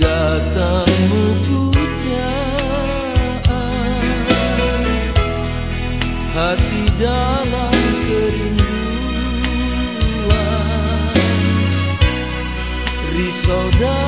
datangmu pujaan hati dalam kerinduan risau dalam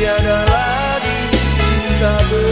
tiada lagi cinta ber